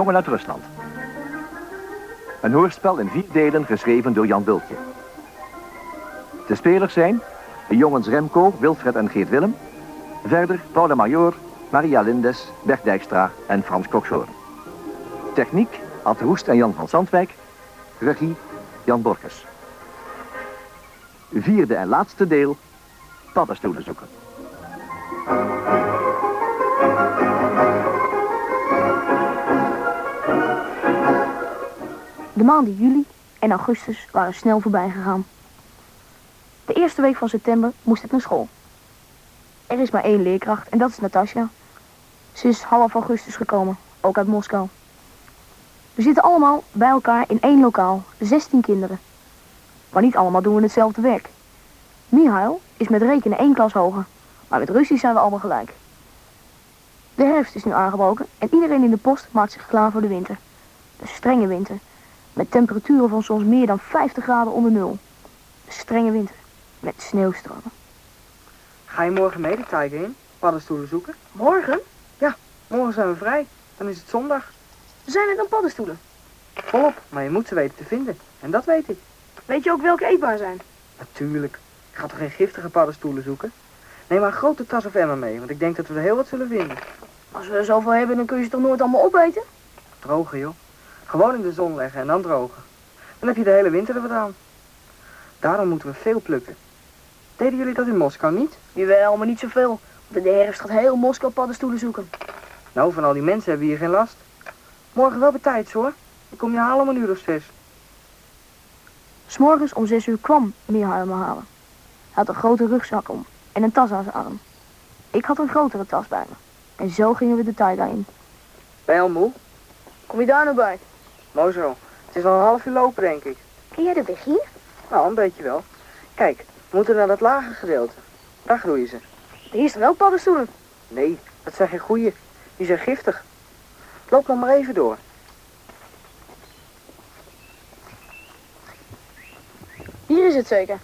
Jongen uit Rusland. Een hoorspel in vier delen geschreven door Jan Bultje. De spelers zijn de jongens Remco, Wilfred en Geert Willem. Verder Paula Major, Maria Lindes, Bert Dijkstra en Frans Kokshoorn. Techniek, Ad Roest en Jan van Zandwijk. Regie, Jan Borges. Vierde en laatste deel, paddenstoelen zoeken. De maanden juli en augustus waren snel voorbij gegaan. De eerste week van september moest ik naar school. Er is maar één leerkracht en dat is Natasja. Ze is half augustus gekomen, ook uit Moskou. We zitten allemaal bij elkaar in één lokaal, 16 kinderen. Maar niet allemaal doen we hetzelfde werk. Mihail is met rekenen één klas hoger, maar met Russisch zijn we allemaal gelijk. De herfst is nu aangebroken en iedereen in de post maakt zich klaar voor de winter. De strenge winter, met temperaturen van soms meer dan 50 graden onder nul. De strenge winter, met sneeuwstormen. Ga je morgen mee de tijger in? Paddenstoelen zoeken? Morgen? Morgen zijn we vrij. Dan is het zondag. Zijn er dan paddenstoelen? Volop, maar je moet ze weten te vinden. En dat weet ik. Weet je ook welke eetbaar zijn? Natuurlijk. Ik ga toch geen giftige paddenstoelen zoeken? Neem maar een grote tas of emmer mee, want ik denk dat we er heel wat zullen vinden. Als we er zoveel hebben, dan kun je ze toch nooit allemaal opeten? Drogen, joh. Gewoon in de zon leggen en dan drogen. Dan heb je de hele winter er wat aan. Daarom moeten we veel plukken. Deden jullie dat in Moskou niet? Jawel, maar niet zoveel. Want in de herfst gaat heel Moskou paddenstoelen zoeken. Nou, van al die mensen hebben we hier geen last. Morgen wel bij tijd, hoor. Ik kom je halen om een uur of zes. S'morgens om zes uur kwam Mihail me halen. Hij had een grote rugzak om en een tas aan zijn arm. Ik had een grotere tas bij me. En zo gingen we de taiga in. Ben je al moe? Kom je daar nou bij? Mooi zo. Het is wel een half uur lopen, denk ik. Ken jij de weg hier? Nou, een beetje wel. Kijk, we moeten naar dat lage gedeelte. Daar groeien ze. Hier staan ook paddenstoelen. Nee, dat zijn geen goeie. Die zijn giftig. Loop nog maar even door. Hier is het zeker.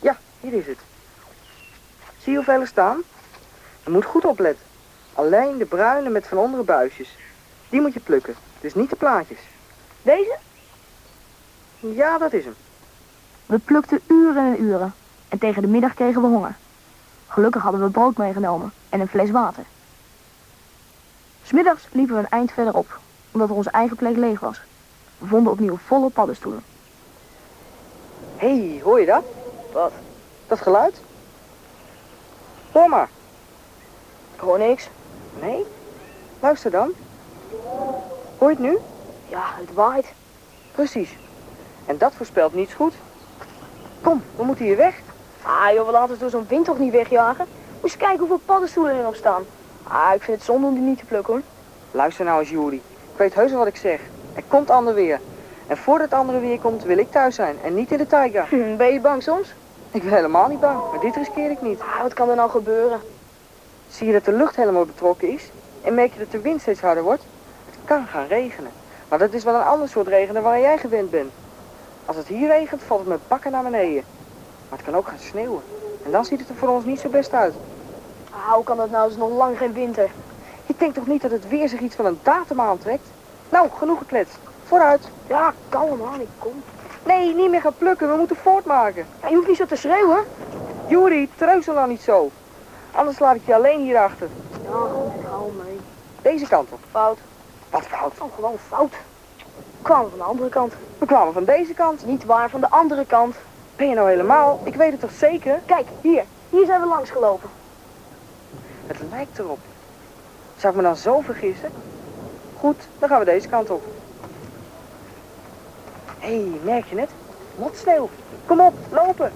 Ja, hier is het. Zie je hoeveel er staan? Je moet goed opletten. Alleen de bruine met van onderen buisjes. Die moet je plukken. Dus niet de plaatjes. Deze? Ja, dat is hem. We plukten uren en uren. En tegen de middag kregen we honger. Gelukkig hadden we brood meegenomen en een fles water. Smiddags liepen we een eind verderop, omdat onze eigen plek leeg was. We vonden opnieuw volle paddenstoelen. Hé, hey, hoor je dat? Wat? Dat geluid? Hoor maar. Ik hoor niks. Nee? Luister dan. Hoor je het nu? Ja, het waait. Precies. En dat voorspelt niets goed. Kom, we moeten hier weg. Ah joh, we laten door zo'n wind toch niet wegjagen? Moet eens kijken hoeveel paddenstoelen erop staan. Ah, ik vind het zonde om die niet te plukken hoor. Luister nou eens, Juri. Ik weet heus wel wat ik zeg. Er komt ander weer. En voordat het andere weer komt, wil ik thuis zijn. En niet in de taiga. Ben je bang soms? Ik ben helemaal niet bang, maar dit riskeer ik niet. Ah, wat kan er nou gebeuren? Zie je dat de lucht helemaal betrokken is? En merk je dat de wind steeds harder wordt? Kan gaan regenen. Maar dat is wel een ander soort regen dan waar jij gewend bent. Als het hier regent, valt het met bakken naar beneden. Maar het kan ook gaan sneeuwen. En dan ziet het er voor ons niet zo best uit. Ah, hoe kan dat nou? Het is nog lang geen winter. Je denkt toch niet dat het weer zich iets van een datum aantrekt? Nou, genoeg gekletst. Vooruit. Ja, kalm aan, ik kom. Nee, niet meer gaan plukken. We moeten voortmaken. Ja, je hoeft niet zo te schreeuwen. Juri, treuzel dan niet zo. Anders laat ik je alleen hier achter. Ja, goed, ik hou mee. Deze kant op. Fout. Wat fout. Gewoon fout. We kwamen van de andere kant. We kwamen van deze kant. Niet waar, van de andere kant. Ben je nou helemaal? Ik weet het toch zeker? Kijk, hier. Hier zijn we langs gelopen. Het lijkt erop. Zou ik me dan zo vergissen? Goed, dan gaan we deze kant op. Hé, hey, merk je het? Motsneeuw. Kom op, lopen.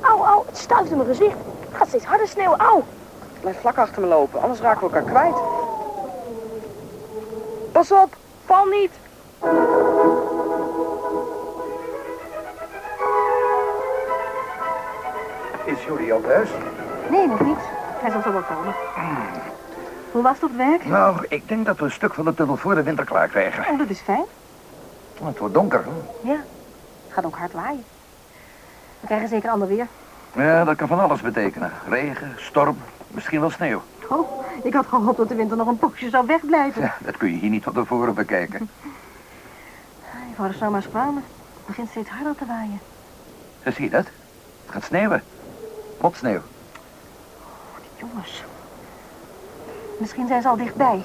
Au, au, het stuift in mijn gezicht. Het gaat steeds harder sneeuwen, au. Blijf vlak achter me lopen, anders raken we elkaar kwijt. Pas op, val niet. Is Julie al thuis? Nee, nog niet. Hij zal zo wel komen. Hoe was het op werk? Nou, ik denk dat we een stuk van de tunnel voor de winter klaar krijgen. Oh, dat is fijn. Het wordt donker, hè? Ja. Het gaat ook hard waaien. We krijgen zeker ander weer. Ja, dat kan van alles betekenen. Regen, storm, misschien wel sneeuw. Oh, Ik had gehoopt dat de winter nog een poosje zou wegblijven. Ja, dat kun je hier niet van tevoren bekijken. Ik wou er zo maar eens kwamen. Het begint steeds harder te waaien. Zie je dat? Het gaat sneeuwen. Motsneeuw. Die jongens. Misschien zijn ze al dichtbij.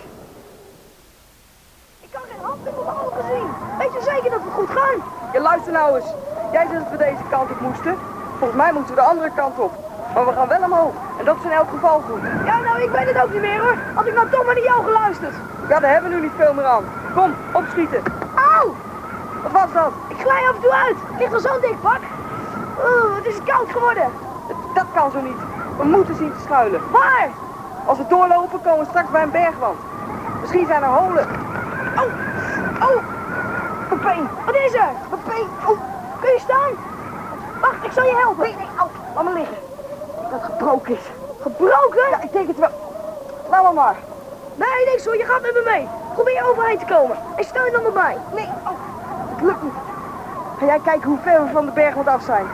Ik kan geen hand in mijn ogen zien. Weet je zeker dat we goed gaan? Je luister nou eens. Jij zegt dat we deze kant op moesten. Volgens mij moeten we de andere kant op. Maar we gaan wel omhoog. En dat is in elk geval goed. Ja, nou, ik weet het ook niet meer hoor. Had ik nou toch maar naar jou geluisterd. Ja, daar hebben we nu niet veel meer aan. Kom, opschieten. Auw! Wat was dat? Ik glij af en toe uit. Het ligt al zo'n dik pak. Oeh, het is koud geworden. Dat kan zo niet. We moeten zien te schuilen. Waar? Als we doorlopen komen we straks bij een bergwand. Misschien zijn er holen. Oh, oh. Pepijn, wat is er? Pepijn, oh. Kun je staan? Wacht, ik zal je helpen. Nee, nee, au. Laat me liggen. Dat het gebroken is. Gebroken? Ja, ik denk het wel. Laat maar maar. Nee, niks hoor. Je gaat met me mee. Probeer overheen te komen. En steun dan erbij. Nee, oh, het lukt niet. Ga jij kijken hoe ver we van de bergwand af zijn.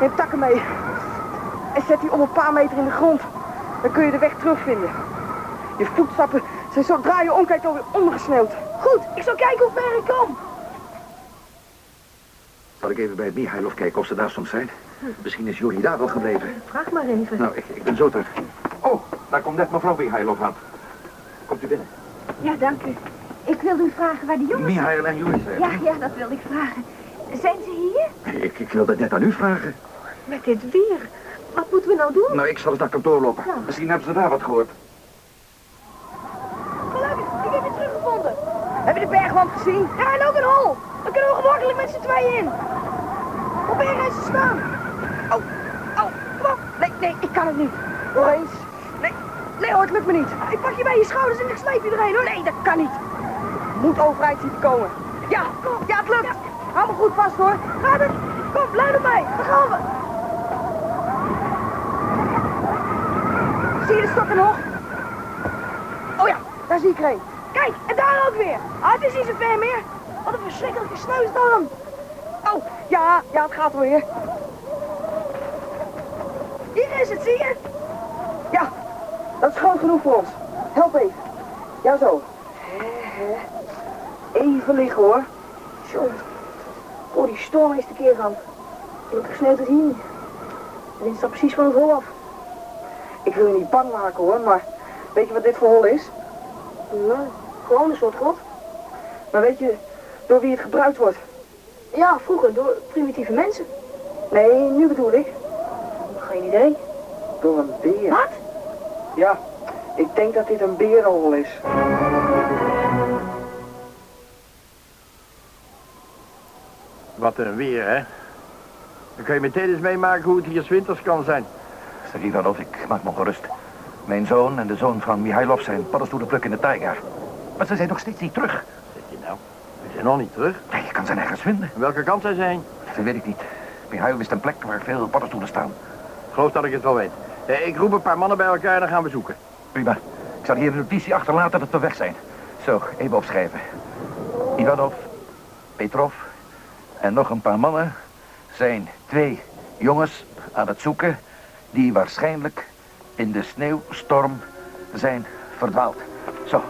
Neem takken mee. En zet die om een paar meter in de grond. Dan kun je de weg terugvinden. Je voetstappen zijn zodra je omkijkt alweer ondergesneeuwd. Goed, ik zal kijken hoe ver ik kom. Zal ik even bij het Mihailov kijken of ze daar soms zijn? Misschien is Juri daar wel gebleven. Vraag maar even. Nou, ik, ik ben zo terug. Oh, daar komt net mevrouw Mihailov aan. Komt u binnen. Ja, dank u. Ik wilde u vragen waar de jongens... Mihail en Juri zijn. Ja, ja, dat wilde ik vragen. Zijn ze hier? Ik, ik wil dat net aan u vragen. Met dit weer. Wat moeten we nou doen? Nou, ik zal eens naar kantoor lopen. Misschien hebben ze daar wat gehoord. Gelukkig, ik heb je teruggevonden. Heb je de bergwand gezien? Ja, en ook een hol. Dan kunnen we gemakkelijk met z'n tweeën in. Probeer eens te staan. Oh, oh, kom op. Nee, ik kan het niet. Nog eens. Nee, nee hoor, het lukt me niet. Ik pak je bij je schouders en ik sleep je erheen hoor. Nee, dat kan niet. Moet overeind zien te komen. Ja, kom. Ja, het lukt. Hou me goed vast hoor. Gaat het? Kom, blijf erbij. Daar gaan we. Zie je de stokken nog? Oh ja, daar zie ik er een. Kijk, en daar ook weer. Ah, het is niet zo ver meer. Wat een verschrikkelijke sneeuwstorm. Oh, ja, ja, het gaat weer. Hier is het, zie je? Ja, dat is groot genoeg voor ons. Help even. Ja, zo. Even liggen hoor. Zo. Oh, die storm is de keer gaan. Gelukkig sneeuwt het hier niet. De wind staat precies van het hol af. Ik wil je niet bang maken hoor, maar weet je wat dit voor hol is? Nee, gewoon een soort grot. Maar weet je door wie het gebruikt wordt? Ja, vroeger door primitieve mensen. Nee, nu bedoel ik. Geen idee. Door een beer. Wat? Ja, ik denk dat dit een berenhol is. Wat een weer, hè? Dan kun je meteen eens meemaken hoe het hier 's winters kan zijn. Zeg Ivanov, ik maak me gerust. Mijn zoon en de zoon van Mihailov zijn paddenstoelen plukken in de taiga. Maar ze zijn nog steeds niet terug. Zeg je nou? We zijn nog niet terug. Nee, je kan ze nergens vinden. Aan welke kant zij zijn? Dat weet ik niet. Mihailov is een plek waar veel paddenstoelen staan. Geloof dat ik het wel weet. Eh, Ik roep een paar mannen bij elkaar en dan gaan we zoeken. Prima. Ik zal hier een notitie achterlaten dat we weg zijn. Zo, even opschrijven. Ivanov, Petrov en nog een paar mannen zijn twee jongens aan het zoeken die waarschijnlijk in de sneeuwstorm zijn verdwaald. Zo.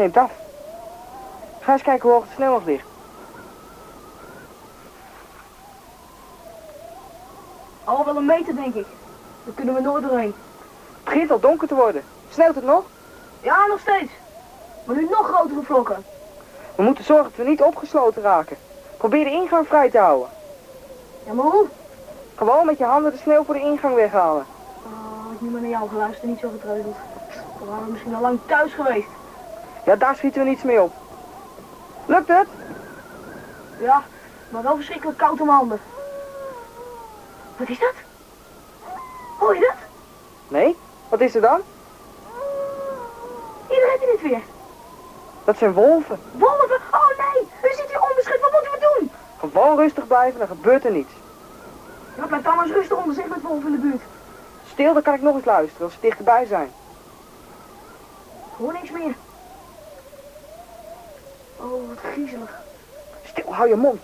Neemt af. Ga eens kijken hoe hoog sneeuw nog ligt. Al wel een meter, denk ik. Dan kunnen we nooit doorheen. Het begint al donker te worden. Sneeuwt het nog? Ja, nog steeds. Maar nu nog grotere vlokken. We moeten zorgen dat we niet opgesloten raken. Probeer de ingang vrij te houden. Ja, maar hoe? Gewoon met je handen de sneeuw voor de ingang weghalen. Oh, ik niet meer naar jou geluisterd, niet zo getreuzeld. Dan waren we misschien al lang thuis geweest. Ja, daar schieten we niets mee op. Lukt het? Ja, maar wel verschrikkelijk koud om handen. Wat is dat? Hoor je dat? Nee? Wat is er dan? Hier heb je het weer. Dat zijn wolven. Wolven? Oh nee, u zit hier onbeschut. Wat moeten we doen? Gewoon rustig blijven, dan gebeurt er niets. Ja, blijf dan eens rustig onder zich met wolven in de buurt. Stil, dan kan ik nog eens luisteren als ze dichterbij zijn. Ik hoor niks meer. Oh, wat griezelig. Stil, hou je mond.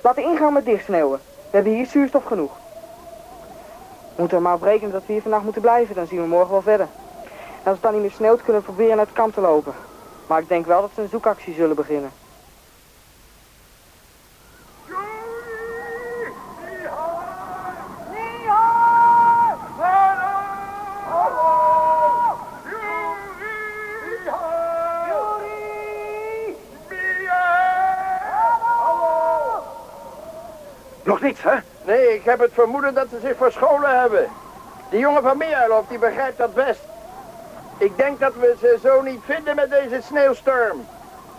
Laat de ingang maar dicht sneeuwen. We hebben hier zuurstof genoeg. We moeten er maar op rekenen dat we hier vannacht moeten blijven. Dan zien we morgen wel verder. En als het dan niet meer sneeuwt, kunnen we proberen naar het kamp te lopen. Maar ik denk wel dat ze een zoekactie zullen beginnen. Hè? Nee, ik heb het vermoeden dat ze zich verscholen hebben. Die jongen van Meerlof, die begrijpt dat best. Ik denk dat we ze zo niet vinden met deze sneeuwstorm.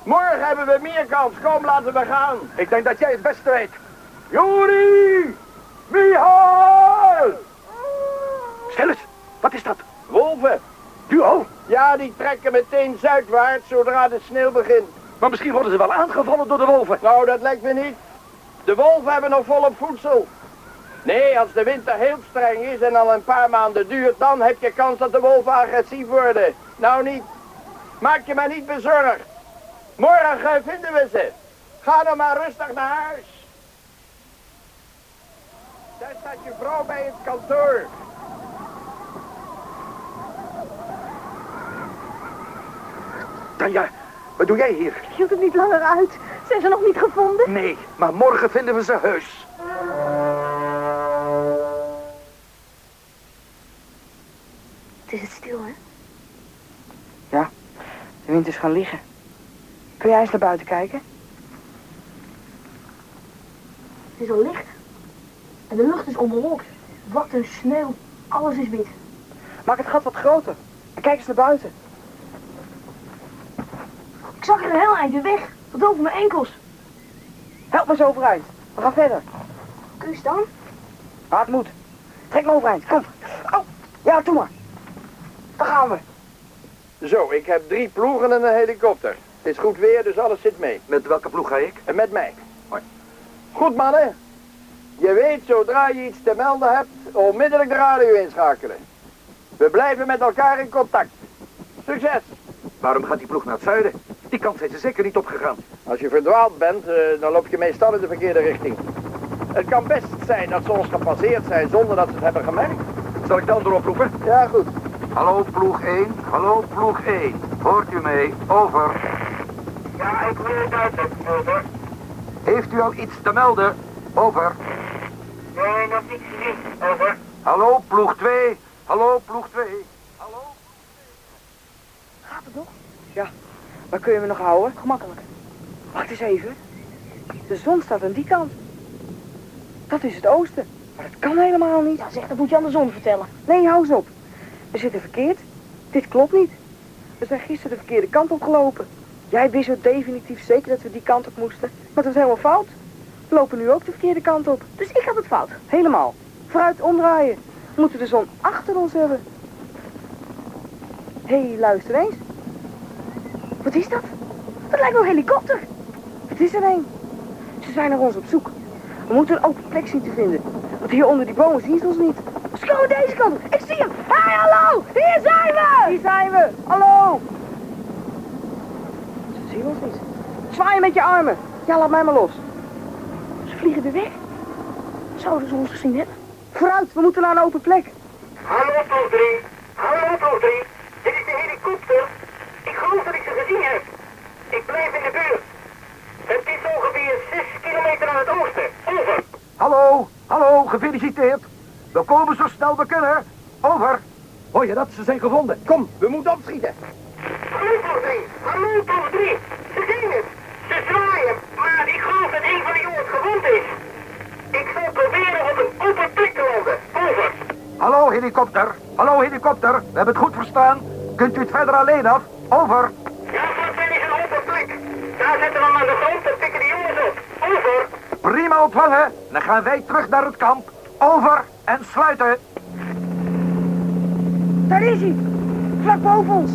Morgen hebben we meer kans. Kom, laten we gaan. Ik denk dat jij het beste weet. Juri! Mihail! Stil eens, wat is dat? Wolven. Duo? Ja, die trekken meteen zuidwaarts zodra de sneeuw begint. Maar misschien worden ze wel aangevallen door de wolven. Nou, dat lijkt me niet. De wolven hebben nog volop voedsel. Nee, als de winter heel streng is en al een paar maanden duurt, dan heb je kans dat de wolven agressief worden. Nou niet. Maak je maar niet bezorgd. Morgen vinden we ze. Ga dan maar rustig naar huis. Daar staat je vrouw bij het kantoor. Tanja, wat doe jij hier? Ik hield het niet langer uit. Zijn ze nog niet gevonden? Nee, maar morgen vinden we ze heus. Het is het stil, hè? Ja, de wind is gaan liggen. Kun jij eens naar buiten kijken? Het is al licht. En de lucht is onbewolkt. Wat een sneeuw. Alles is wit. Maak het gat wat groter. En kijk eens naar buiten. Ik zag er een heel eindje weg. Tot over mijn enkels. Help me eens overeind. We gaan verder. Kun je staan? Ah, het moet. Trek me overeind. Kom. Oh, ja, doe maar. Daar gaan we. Zo, ik heb drie ploegen en een helikopter. Het is goed weer, dus alles zit mee. Met welke ploeg ga ik? En met mij. Goed, mannen. Je weet, zodra je iets te melden hebt, onmiddellijk de radio inschakelen. We blijven met elkaar in contact. Succes! Waarom gaat die ploeg naar het zuiden? Die kant zijn ze zeker niet opgegaan. Als je verdwaald bent, eh, dan loop je meestal in de verkeerde richting. Het kan best zijn dat ze ons gepasseerd zijn zonder dat ze het hebben gemerkt. Zal ik de ander oproepen? Ja, goed. Hallo ploeg 1, hallo ploeg 1. Hoort u mee? Over. Ja, ik wil het uit, over. Heeft u al iets te melden? Over. Nee, nog niets gezien, over. Hallo ploeg 2, hallo ploeg 2. Hallo? Gaat het nog? Waar kun je me nog houden? Gemakkelijk. Wacht eens even. De zon staat aan die kant. Dat is het oosten. Maar dat kan helemaal niet. Ja, zeg, dat moet je aan de zon vertellen. Nee, hou eens op. We zitten verkeerd. Dit klopt niet. We zijn gisteren de verkeerde kant op gelopen. Jij wist zo definitief zeker dat we die kant op moesten. Maar het was helemaal fout. We lopen nu ook de verkeerde kant op. Dus ik had het fout. Helemaal. Vooruit omdraaien. We moeten de zon achter ons hebben. Hé, hey, luister eens. Wat is dat? Dat lijkt wel een helikopter. Het is er een. Ze zijn naar ons op zoek. We moeten een open plek zien te vinden. Want hier onder die bomen zien ze ons niet. Ze deze kant op. Ik zie hem. Hé, hey, hallo. Hier zijn we. Hier zijn we. Hallo. Ze zien ons niet. Zwaaien met je armen. Ja, laat mij maar los. Ze vliegen weer weg. Zouden ze ons gezien hebben? Vooruit, we moeten naar een open plek. Hallo, Ploeg 3. Hallo, Ploeg 3. Dit is de helikopter. Ik geloof dat ik ze gezien heb. In de buurt. Het is ongeveer 6 kilometer aan het oosten. Over. Hallo, hallo, gefeliciteerd. We komen zo snel we kunnen. Over. Hoor je dat? Ze zijn gevonden. Kom, we moeten opschieten. Hallo, Ploeg 3. Hallo, Ploeg 3. Ze zien het. Ze zwaaien. Maar ik geloof dat een van de jongens gewond is. Ik zal proberen op een open plek te landen. Over. Hallo helikopter. Hallo helikopter. We hebben het goed verstaan. Kunt u het verder alleen af? Over. Ja, vlakbij is een open plek. Daar zetten we hem aan de grond en pikken de jongens op. Over. Prima ontvangen. Dan gaan wij terug naar het kamp. Over en sluiten. Daar is hij. Vlak boven ons.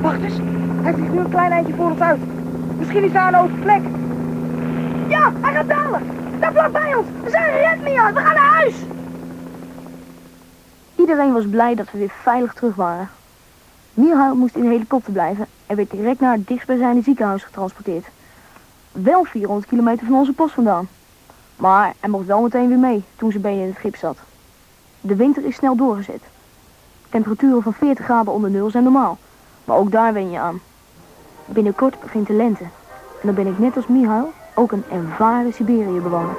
Wacht eens. Hij vliegt nu een klein eindje voor ons uit. Misschien is daar een open plek. Ja, hij gaat dalen. Daar vlak bij ons. We zijn gered, Mia. We gaan naar huis. Iedereen was blij dat we weer veilig terug waren. Mihail moest in de helikopter blijven en werd direct naar het dichtstbijzijnde ziekenhuis getransporteerd. Wel 400 kilometer van onze post vandaan. Maar hij mocht wel meteen weer mee toen zijn been in het gips zat. De winter is snel doorgezet. Temperaturen van 40 graden onder nul zijn normaal. Maar ook daar wen je aan. Binnenkort begint de lente. En dan ben ik net als Mihail ook een ervaren Siberië-bewoner.